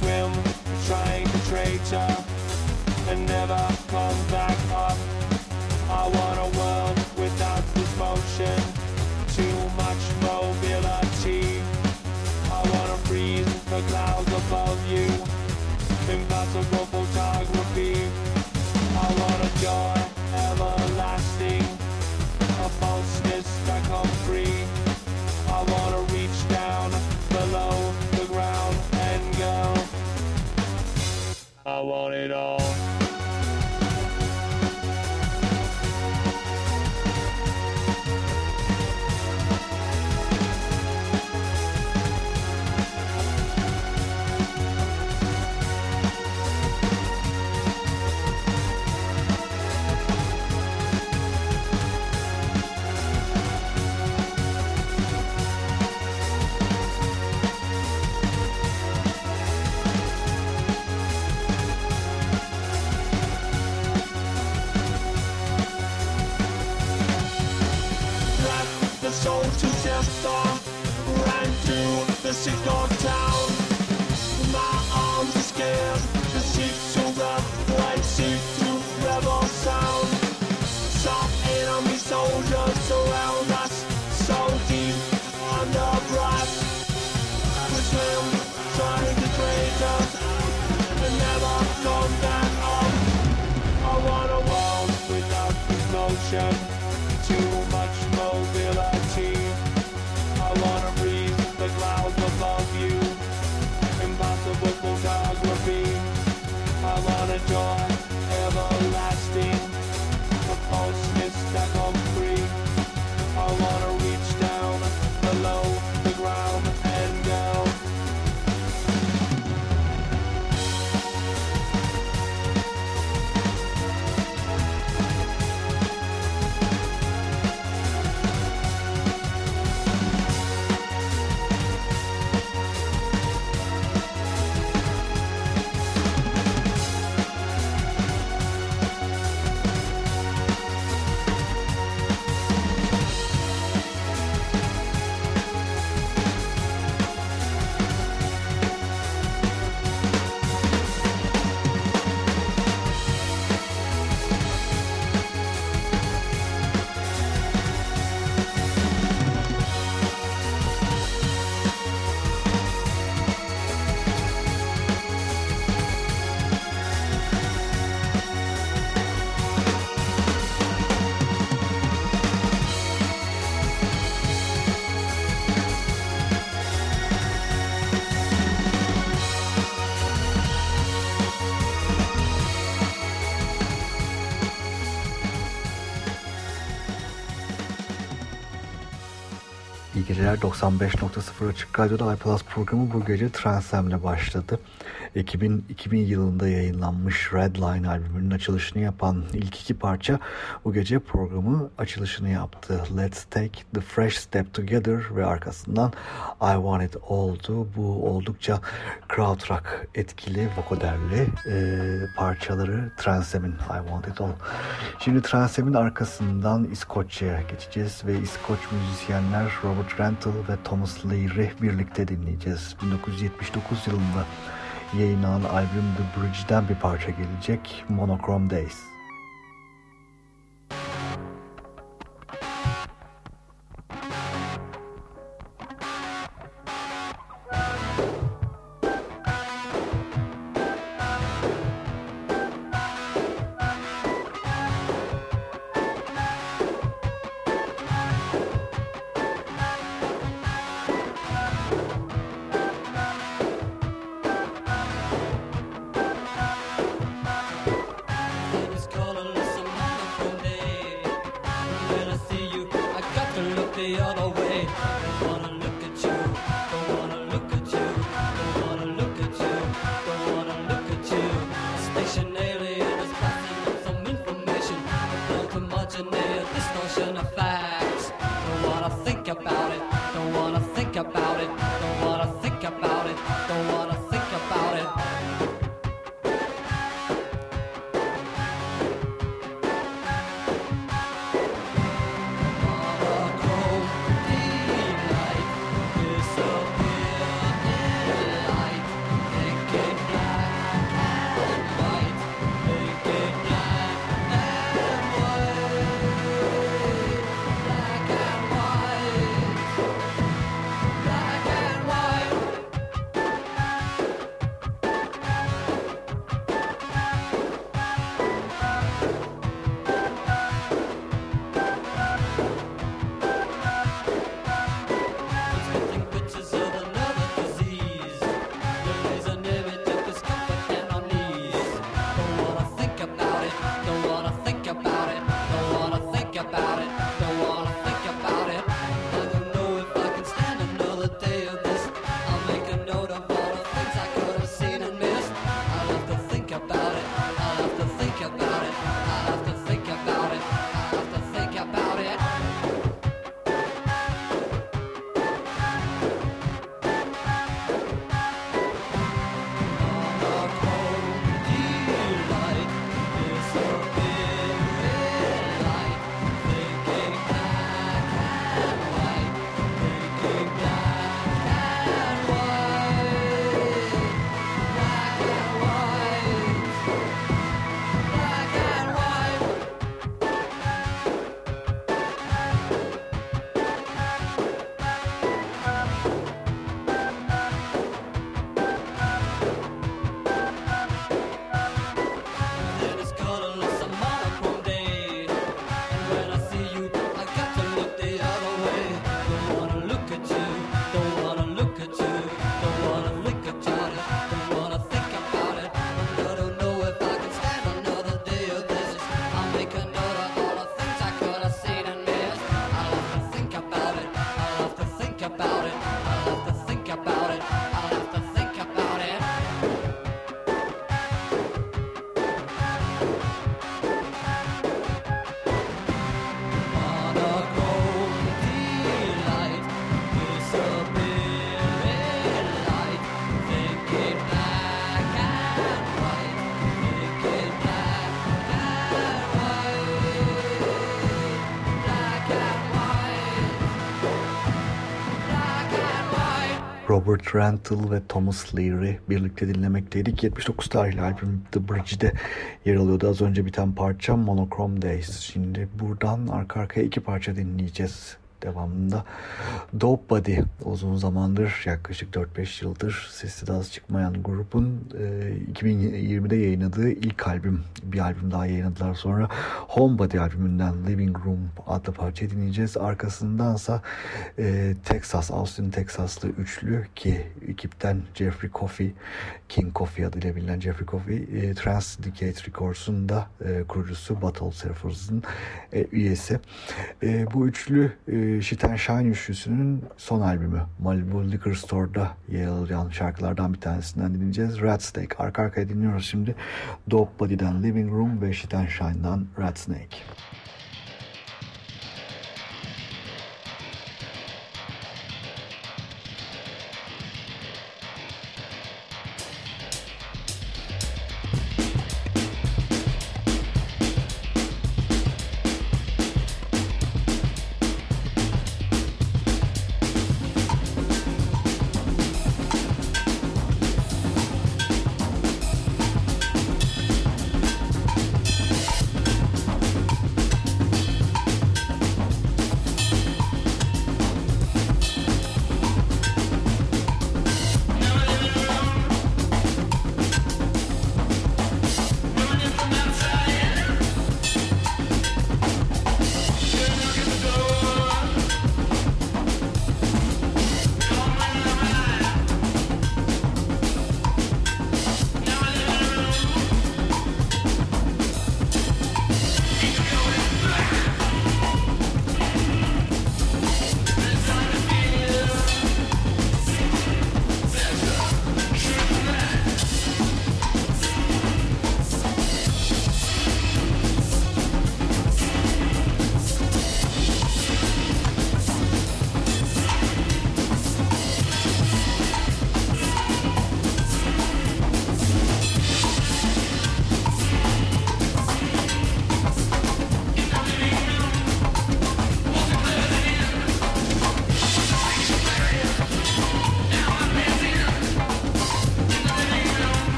swim trying to traitor and never come back up. I want a world without this motion. Too much mobility. I wanna breathe the clouds above you. I want it all. Sick town. My arms are scared, the to rebel sound. Some enemy soldiers surround us, so deep to trade us, never come back up. I want a world without. Too much geceler 95.0 Açık Radyo'da iPlus programı bu gece Transam'le başladı. 2000, 2000 yılında yayınlanmış Redline albümünün açılışını yapan ilk iki parça bu gece programı açılışını yaptı. Let's Take the Fresh Step Together ve arkasından I Want It All'du. Bu oldukça krautrock etkili, vokoderli e, parçaları Transam'in I Want It All. Şimdi Transam'in arkasından İskoçya'ya geçeceğiz ve İskoç müzisyenler Robert Rental ve Thomas Leary birlikte dinleyeceğiz. 1979 yılında yayınlanan albüm The Bridge'den bir parça gelecek Monochrome Days. Robert Rental ve Thomas Leary birlikte dinlemekteydik. 79 tarihli albüm The Bridge'de yer alıyordu. Az önce biten parça Monochrome Days. Şimdi buradan arka arkaya iki parça dinleyeceğiz devamında. Dope Body uzun zamandır yaklaşık 4-5 yıldır daha az çıkmayan grubun e, 2020'de yayınladığı ilk albüm bir albüm daha yayınladılar sonra Homebody albümünden Living Room adlı parça dinleyeceğiz. Arkasındansa e, Texas, Austin Texaslı üçlü ki ekipten Jeffrey Coffey, King Coffey adıyla bilinen Jeffrey Coffey, e, Transdicate Records'un da e, kurucusu Battle Surfers'ın e, üyesi. E, bu üçlü e, Shit and Shine üçlüsünün son albümü Malibu Liquor Store'da yer alan şarkılardan bir tanesinden dinleyeceğiz. Rat Snake. Arka arkaya dinliyoruz şimdi. Dope Body'den Living Room ve Shit and Shine'dan Rat Snake.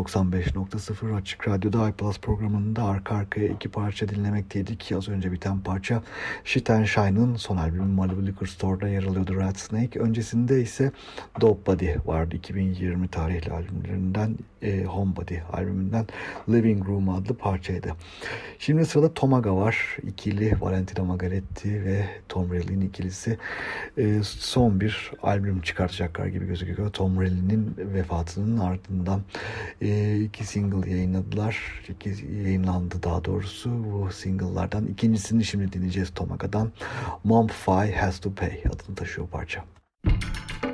95.0 Açık Radyo'da iPlus programında arka arkaya iki parça dinlemekteydik. Az önce biten parça Shit and Shine'ın son albümü Malibu Liquor Store'da yer alıyordu Rat Snake. Öncesinde ise Dope Body vardı 2020 tarihli albümlerinden e, Homebody albümünden Living Room adlı parçaydı. Şimdi sırada Tomaga var. İkili Valentina Magaretti ve Tom Relly'nin ikilisi e, son bir albüm çıkartacaklar gibi gözüküyor. Tom Relly'nin vefatının ardından e, iki single yayınladılar. İki yayınlandı daha doğrusu. Bu single'lardan ikincisini şimdi dinleyeceğiz Tomaga'dan. Mom Fi Has To Pay adını taşıyor parça. Müzik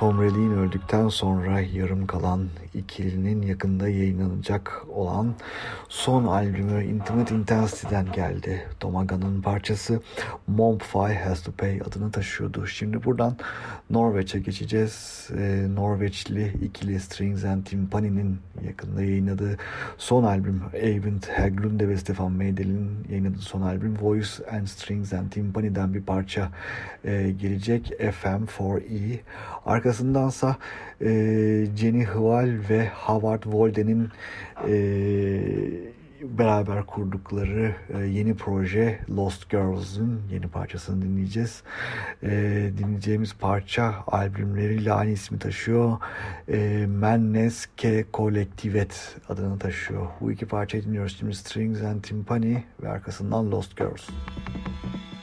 Tom Relly'in öldükten sonra yarım kalan ikilinin yakında yayınlanacak olan son albümü Intimate Intensity'den geldi. Domaga'nın parçası Momfy Has To Pay adını taşıyordu. Şimdi buradan Norveç'e geçeceğiz. Ee, Norveçli ikili Strings and Timpani'nin yakında yayınladığı son albüm Eyvind Haglunde ve Stefan Meidel'in yayınladığı son albüm Voice and Strings and Timpani'den bir parça e, gelecek FM4E. Arkasındansa e, Jenny Hval ve Howard Walden'in e, beraber kurdukları e, yeni proje Lost Girls'ın yeni parçasını dinleyeceğiz. E, dinleyeceğimiz parça albümleriyle aynı ismi taşıyor. E, Mennes Ke Kollektivet adını taşıyor. Bu iki parçayı dinliyoruz şimdi Strings and Timpani ve arkasından Lost Girls. Müzik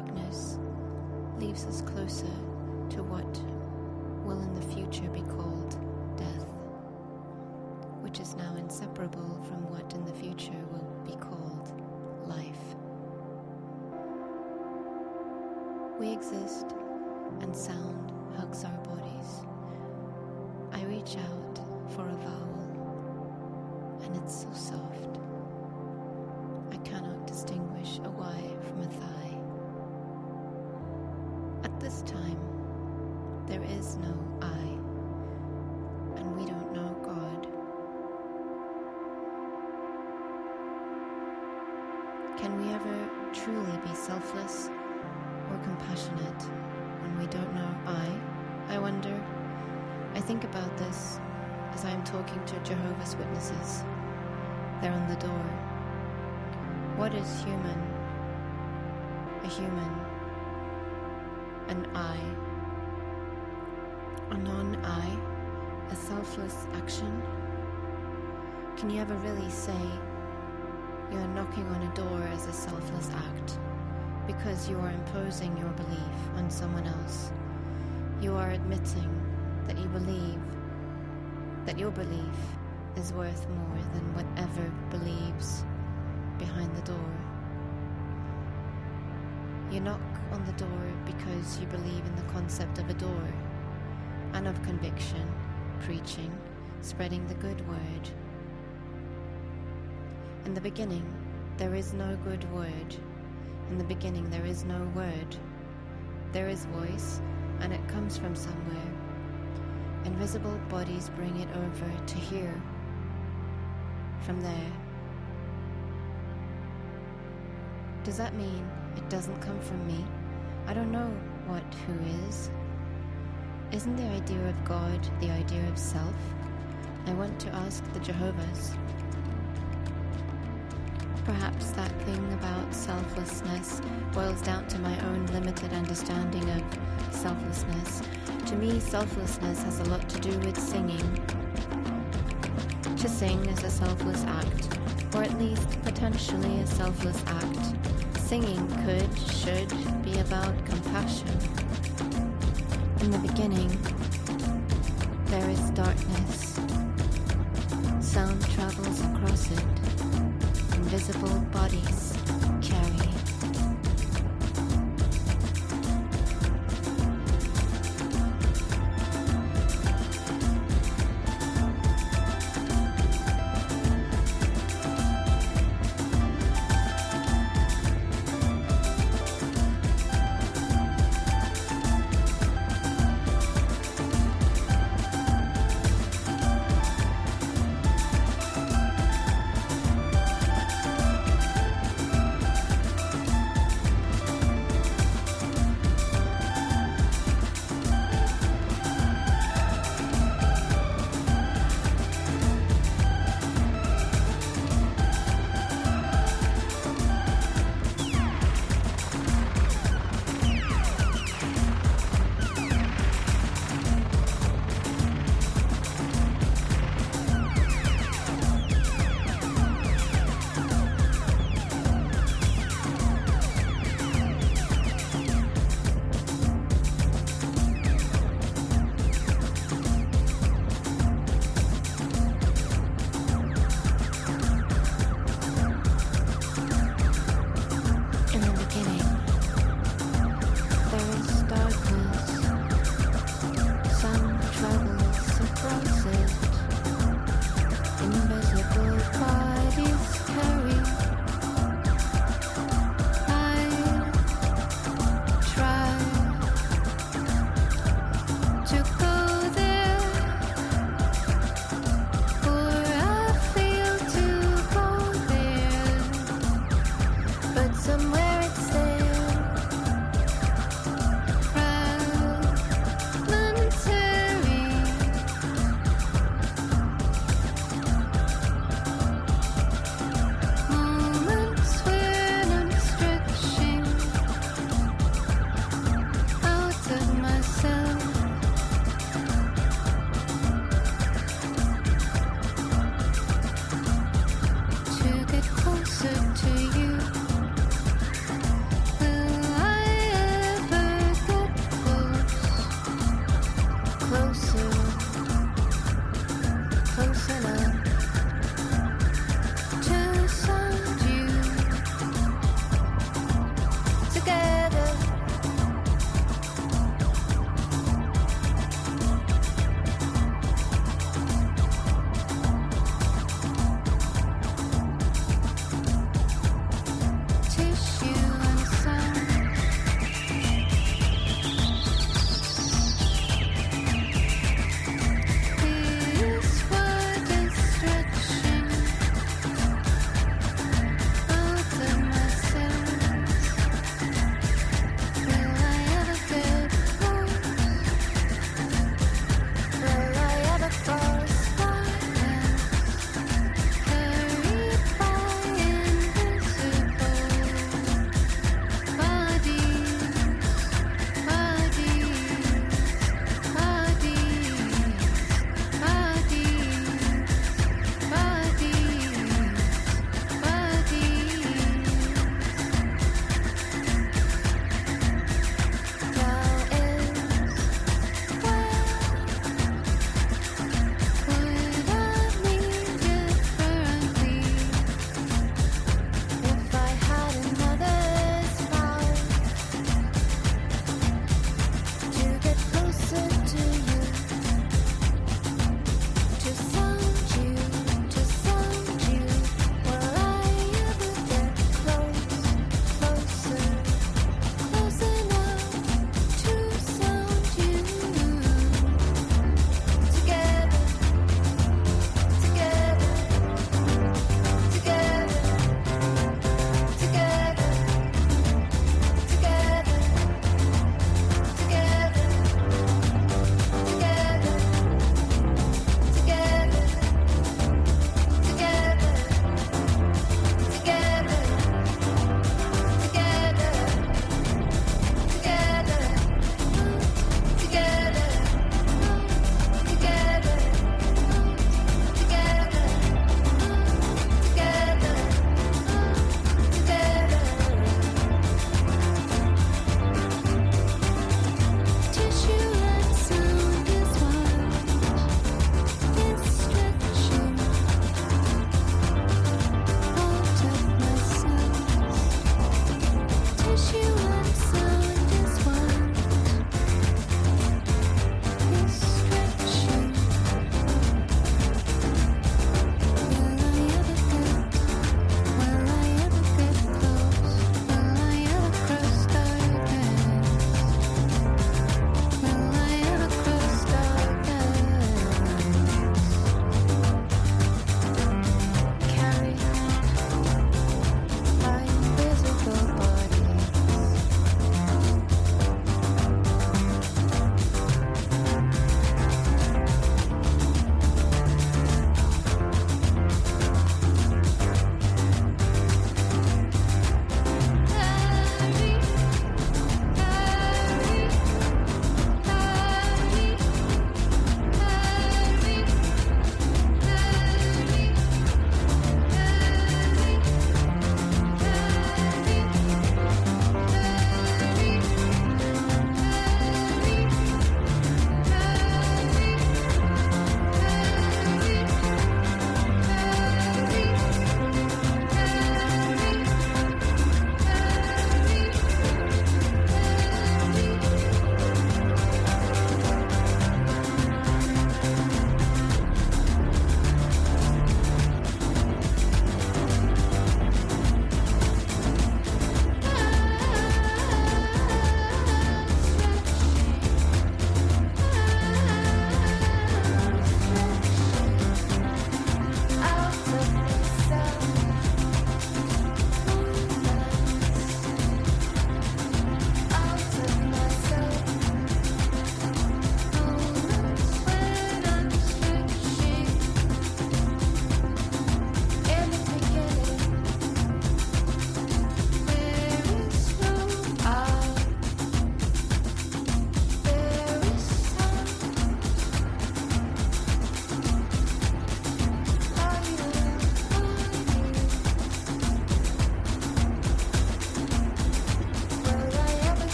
Darkness leaves us closer to what will in the future be called death, which is now inseparable from what in the future will be called life. We exist, Can we ever truly be selfless or compassionate when we don't know I? I wonder. I think about this as I am talking to Jehovah's Witnesses. They're on the door. What is human? A human. An I. A non I. A selfless action. Can you ever really say you're knocking on a door as a selfless act because you are imposing your belief on someone else? You are admitting that you believe that your belief is worth more than whatever believes behind the door. You knock on the door because you believe in the concept of a door and of conviction, preaching, spreading the good word. In the beginning, there is no good word. In the beginning, there is no word. There is voice, and it comes from somewhere. Invisible bodies bring it over to here. From there. Does that mean it doesn't come from me? I don't know what who is. Isn't the idea of God the idea of self? I want to ask the Jehovah's. Perhaps that thing about selflessness boils down to my own limited understanding of selflessness. To me, selflessness has a lot to do with singing. To sing is a selfless act, or at least potentially a selfless act. Singing could, should be about compassion. In the beginning, there is darkness. Sound travels across it. Invisible bodies carry.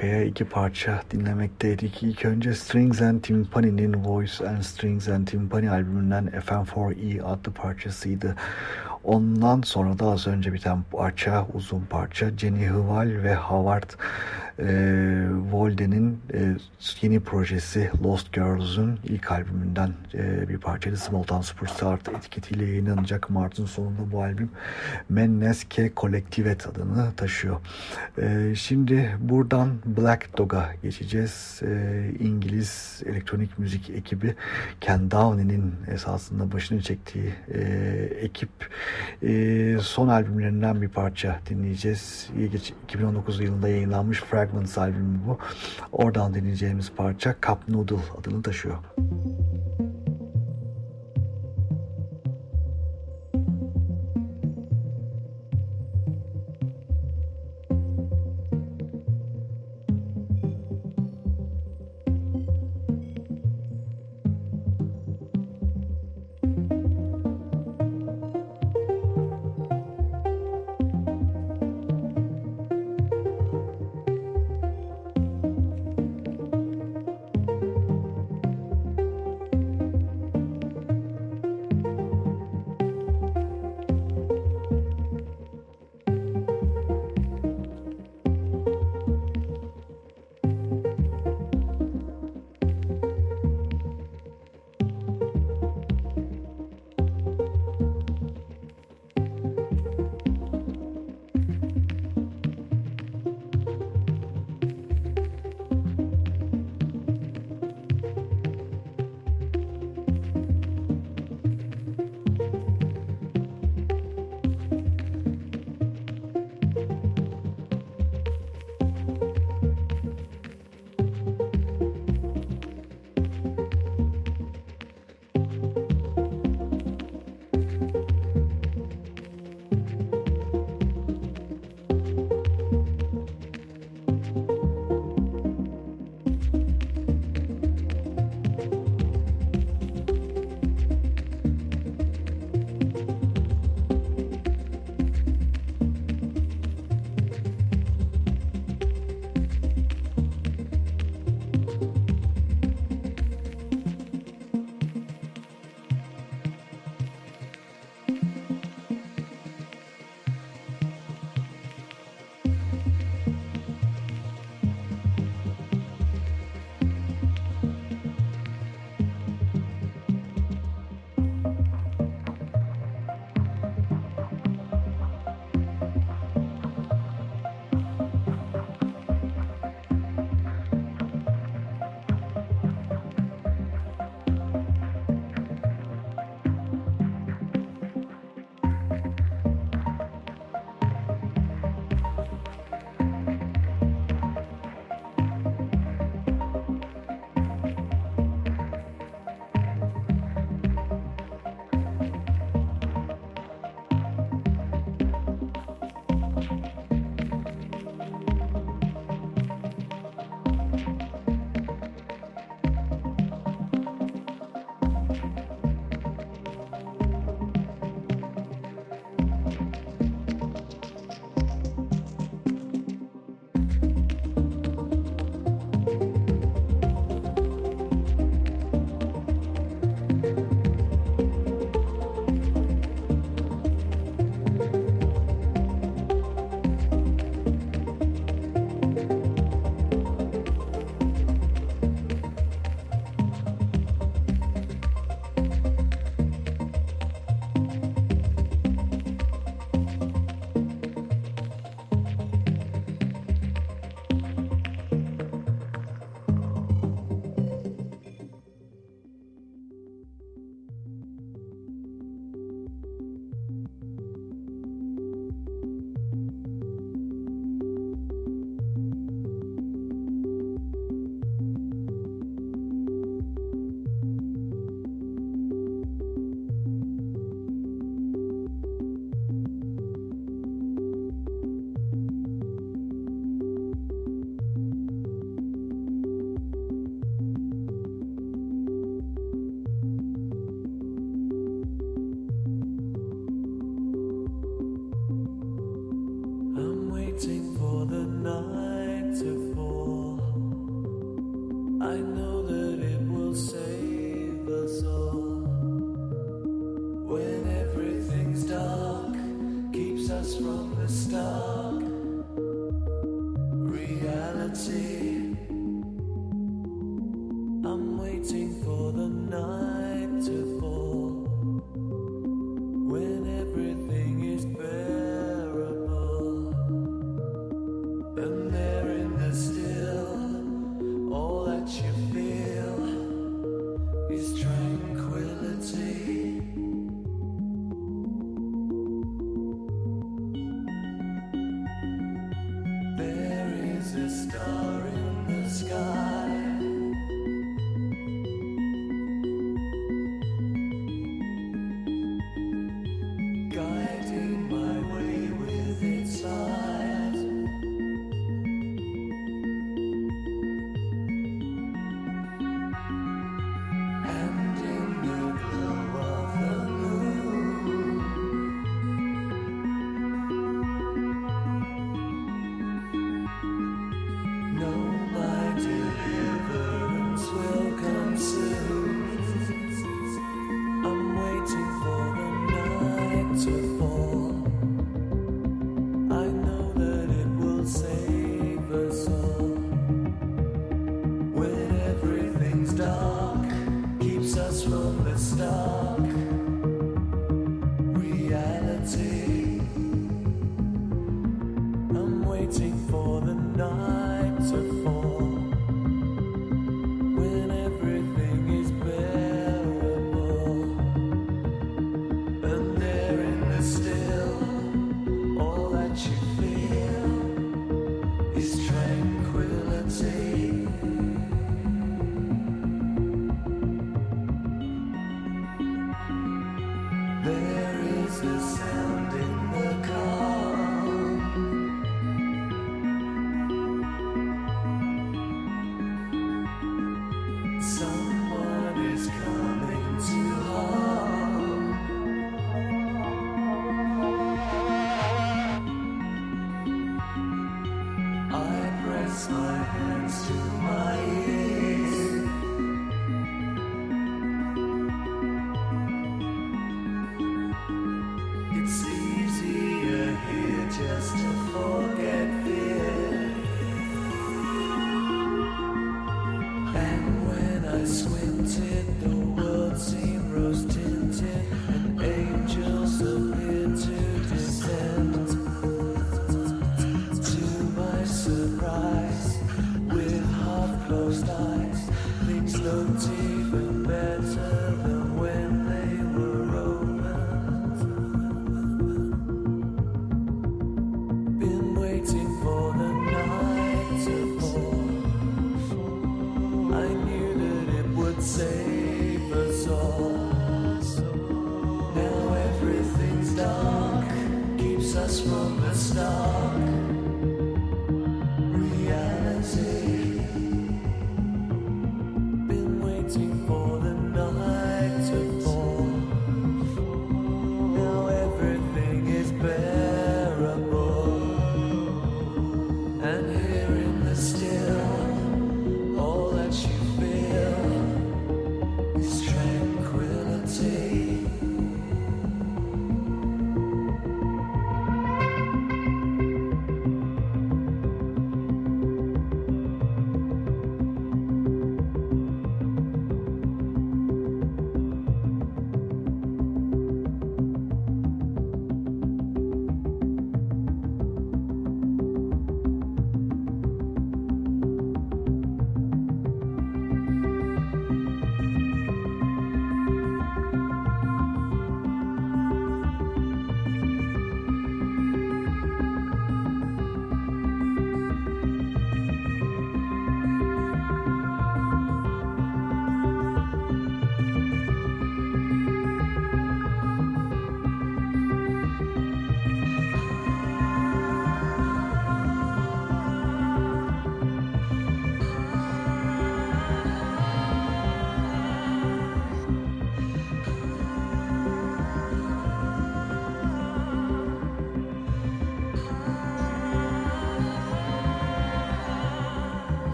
Arkaya iki parça dinlemekteydik. İlk önce Strings and Timpani'nin Voice and Strings and Timpani albümünden FM4E adlı parçasıydı. Ondan sonra da az önce biten parça, uzun parça Jenny Hval ve Howard e, Volde'nin e, yeni projesi Lost Girls'ün ilk albümünden e, bir parçaydı. Small Town Superstar etiketiyle yayınlanacak Mart'ın sonunda bu albüm Menneske Kollektivet adını taşıyor. E, şimdi buradan Black Dog'a geçeceğiz. E, İngiliz elektronik müzik ekibi Ken Downey'nin esasında başını çektiği e, ekip e, son albümlerinden bir parça dinleyeceğiz. 2019 yılında yayınlanmış Fragments albümü bu. Oradan dinleyeceğimiz parça Cup Noodle adını taşıyor.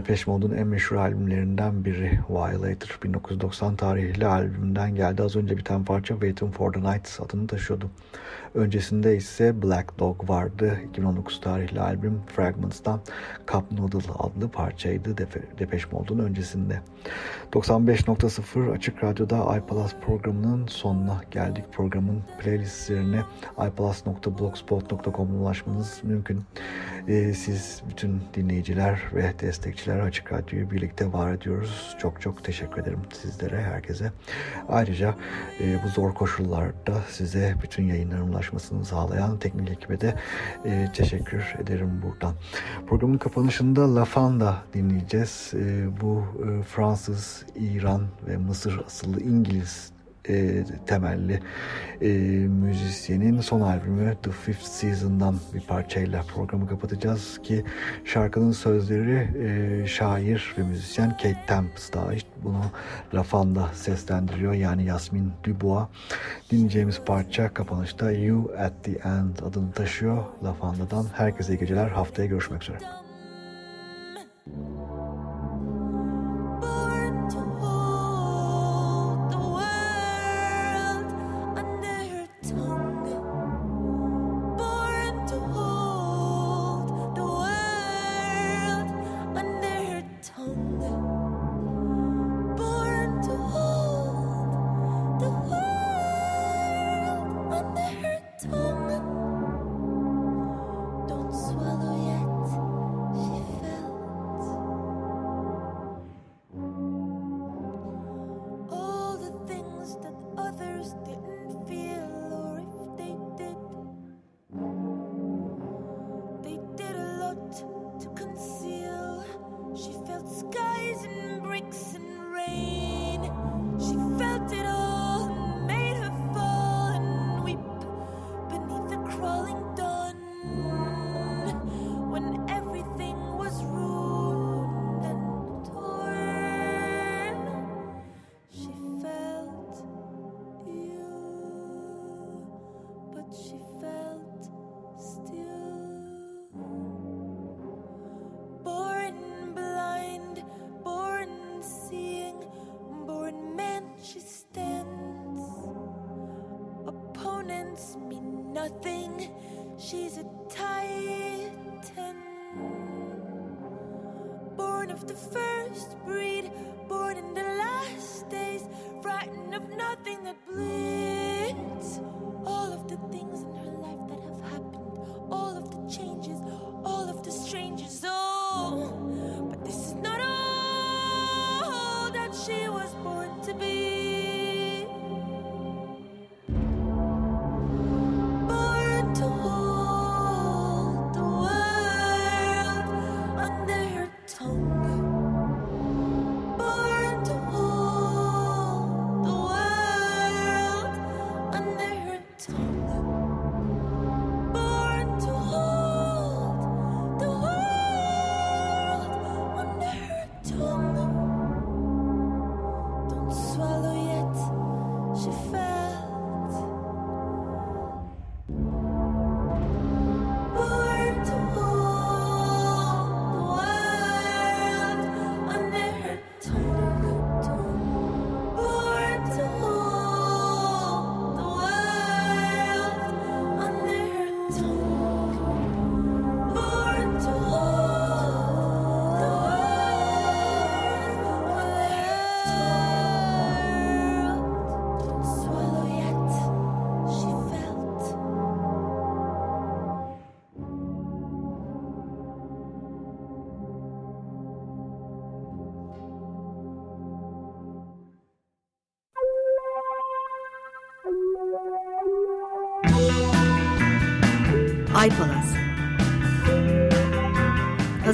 Depeche Mode'un en meşhur albümlerinden biri Violator 1990 tarihli albümden geldi. Az önce biten parça Waiting for the Night adını taşıyordu. Öncesinde ise Black Dog vardı. 2019 tarihli albüm Fragments'tan Cup Noodle adlı parçaydı Depeche Mode'un öncesinde. 95.0 Açık Radyo'da iPalaz programının sonuna geldik. Programın playlistlerine iPalaz.blogspot.com'a ulaşmanız mümkün. Ee, siz bütün dinleyiciler ve destekçiler Açık Radyo'yu birlikte var ediyoruz. Çok çok teşekkür ederim sizlere, herkese. Ayrıca e, bu zor koşullarda size bütün yayınlarımla ulaşmasını sağlayan teknik ekibe de e, teşekkür ederim buradan. Programın kapanışında La Fanda dinleyeceğiz. E, bu Fransız, İran ve Mısır asıllı İngiliz e, temelli e, müzisyenin son albümü The Fifth Season'dan bir parçayla programı kapatacağız ki şarkının sözleri e, şair ve müzisyen Kate Tempest'a ait. Bunu Lafanda seslendiriyor yani Yasmin Dubois. Dinleyeceğimiz parça kapanışta You at the End adını taşıyor Lafanda'dan. Herkese iyi geceler. Haftaya görüşmek üzere.